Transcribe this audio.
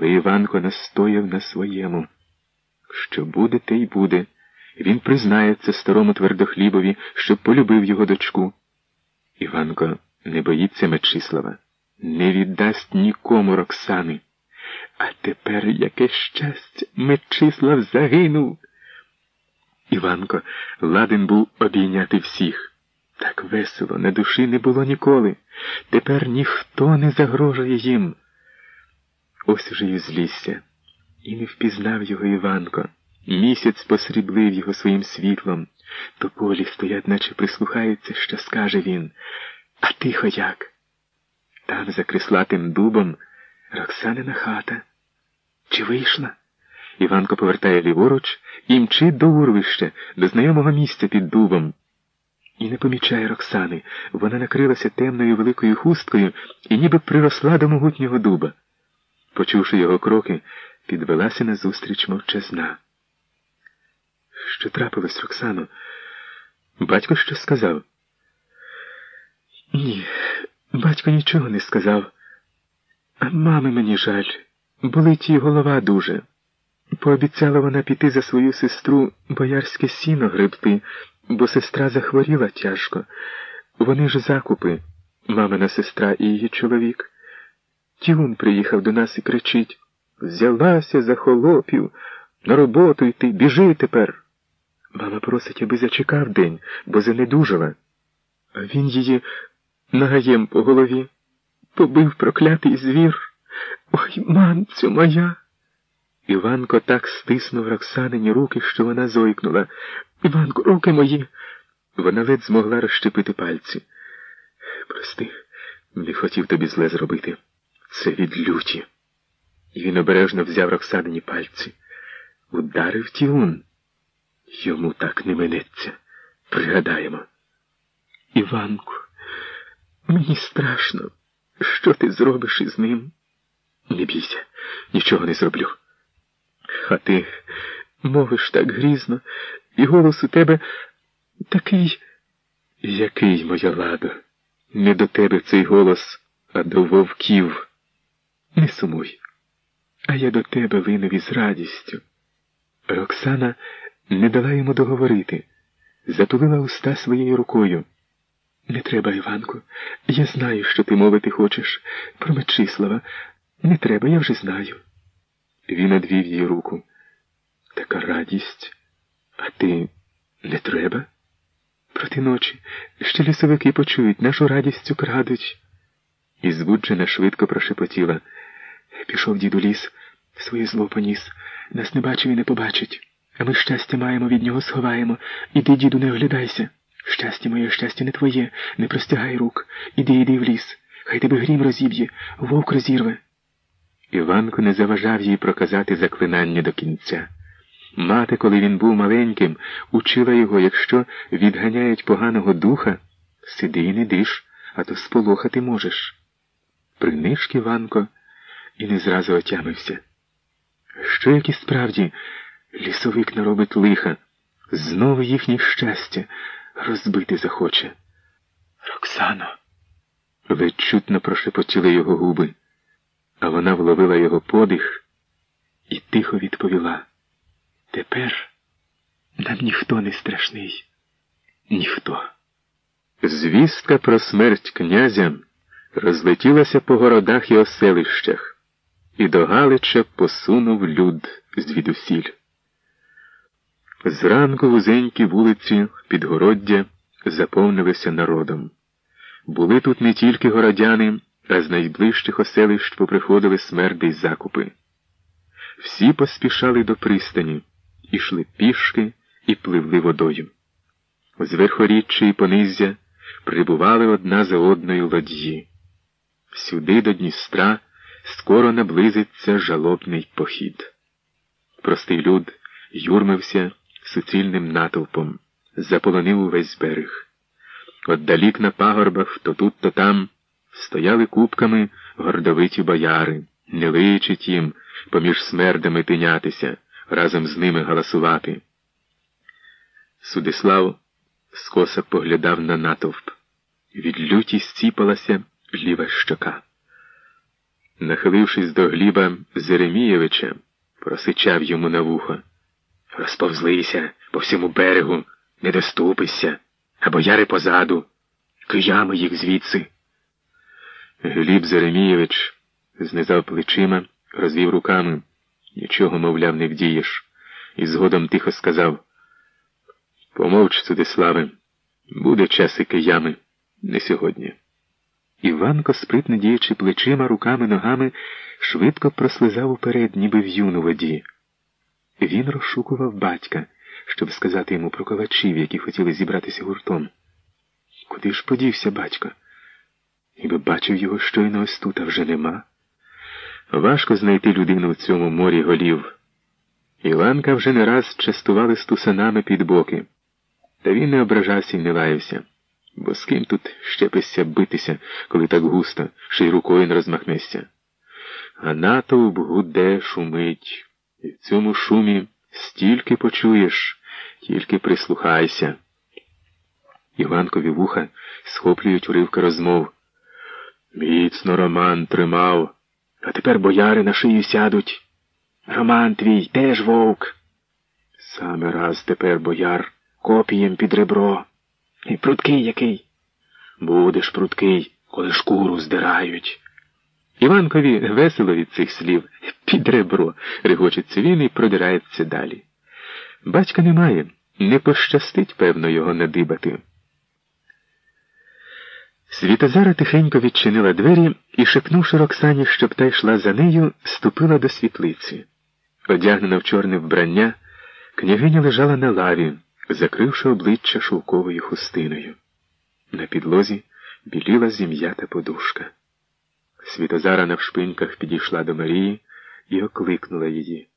Але Іванко настояв на своєму. Що буде, те й буде. Він признається старому твердохлібові, щоб полюбив його дочку. Іванко не боїться Мечислава, не віддасть нікому Роксани. А тепер яке щастя, Мечислав загинув. Іванко ладен був обійняти всіх. Так весело, на душі не було ніколи. Тепер ніхто не загрожує їм. Ось уже й злісся. І не впізнав його Іванко. Місяць посріблив його своїм світлом. То полі стоять, наче прислухаються, що скаже він. А тихо як? Там, за крислатим дубом, Роксанина хата. Чи вийшла? Іванко повертає ліворуч і мчить до урвища, до знайомого місця під дубом. І не помічає Роксани. Вона накрилася темною великою хусткою і ніби приросла до могутнього дуба. Почувши його кроки, підвелася назустріч мовчазна. Що трапилось, Роксано? Батько що сказав? Ні, батько нічого не сказав. А мами мені жаль, болить її голова дуже. Пообіцяла вона піти за свою сестру боярське сіно гребти, бо сестра захворіла тяжко. Вони ж закупи, мамина сестра і її чоловік. Тюн приїхав до нас і кричить Взялася за холопів, на роботу йти, біжи тепер. Мама просить, аби зачекав день, бо занедужала. А він її нагаєм по голові. Побив проклятий звір. Ой, мамцю моя. Іванко так стиснув Роксанині руки, що вона зойкнула. Іванко, руки мої. Вона ледь змогла розщепити пальці. Прости, не хотів тобі зле зробити. Це від люті. І він обережно взяв Роксанині пальці. Ударив тіун. Йому так не минеться. Пригадаємо. Іванку, мені страшно. Що ти зробиш із ним? Не бійся, нічого не зроблю. А ти мовиш так грізно, і голос у тебе такий, який, моя лада, не до тебе цей голос, а до вовків. Не сумуй, а я до тебе линув з радістю. Роксана не дала йому договорити, затулила уста своєю рукою. Не треба, Іванку, я знаю, що ти мовити хочеш. Про Мечислава. Не треба, я вже знаю. Він одвів її руку. Така радість. А ти не треба? Проти ночі ще лісовики почують, нашу радістю крадуть. І збуджена швидко прошепотіла. Пішов діду ліс, своє зло поніс. Нас не бачив і не побачить. А ми щастя маємо, від нього сховаємо. Іди, діду, не оглядайся. Щастя моє, щастя не твоє, не простягай рук. Іди, іди в ліс. Хай тебе грім розіб'є, вовк розірве. Іванко не заважав їй проказати заклинання до кінця. Мати, коли він був маленьким, учила його, якщо відганяють поганого духа, сиди і не диш, а то сполохати можеш. Принишк Іванко і не зразу отямився. Що як і справді лісовик наробить лиха, знову їхнє щастя розбити захоче. Роксано, ледь чутно прошепотіли його губи, а вона вловила його подих і тихо відповіла. Тепер нам ніхто не страшний, ніхто. Звістка про смерть князя розлетілася по городах і оселищах, і до Галича посунув люд звідусіль. Зранку вузенькі вулиці підгороддя заповнилися народом. Були тут не тільки городяни, а з найближчих оселищ поприходили смерди й закупи. Всі поспішали до пристані, ішли пішки і пливли водою. З верхоріччя і понизя прибували одна за одною ладьї. Сюди до Дністра скоро наблизиться жалобний похід. Простий люд юрмився суцільним натовпом, заполонив увесь берег. Отдалік на пагорбах то тут, то там стояли купками гордовиті бояри, не личить їм поміж смердами тинятися, разом з ними галасувати. Судислав скоса поглядав на натовп. Від люті стіпалася ліва щока. Нахилившись до Гліба Зеремієвича, просичав йому на вухо. Розповзлися по всьому берегу, не доступися, а бояри позаду, киями їх звідси. Гліб Зеремієвич знизав плечима, розвів руками. Нічого, мовляв, не вдієш, і згодом тихо сказав Помовч, Судиславе, буде час і киями, не сьогодні. Іванко, спритно діючи плечима, руками, ногами, швидко прослизав уперед, ніби в юну воді. Він розшукував батька, щоб сказати йому про ковачів, які хотіли зібратися гуртом. Куди ж подівся батько? Ніби бачив його щойно ось тут, а вже нема. Важко знайти людину в цьому морі голів. Іванка вже не раз частували стусанами під боки, та він не ображався і не лаявся. Бо з ким тут щепишся битися, коли так густо, ще й рукою не розмахнешся. А натовп гуде шумить, і в цьому шумі стільки почуєш, тільки прислухайся. Іванкові вуха схоплюють уривки розмов. Міцно Роман тримав, а тепер бояри на шию сядуть. Роман твій теж вовк. Саме раз тепер бояр копієм під ребро. І прудкий який. Будеш прудкий, коли шкуру здирають. Іванкові весело від цих слів під ребро, регочеться він і продирається далі. Батька немає, не пощастить, певно, його надибати. Світозара тихенько відчинила двері і, шепнувши Роксані, щоб та йшла за нею, ступила до світлиці. Одягнена в чорне вбрання, княгиня лежала на лаві закривши обличчя шовковою хустиною. На підлозі біліла зім'ята подушка. Світозара на вшпиньках підійшла до Марії і окликнула її.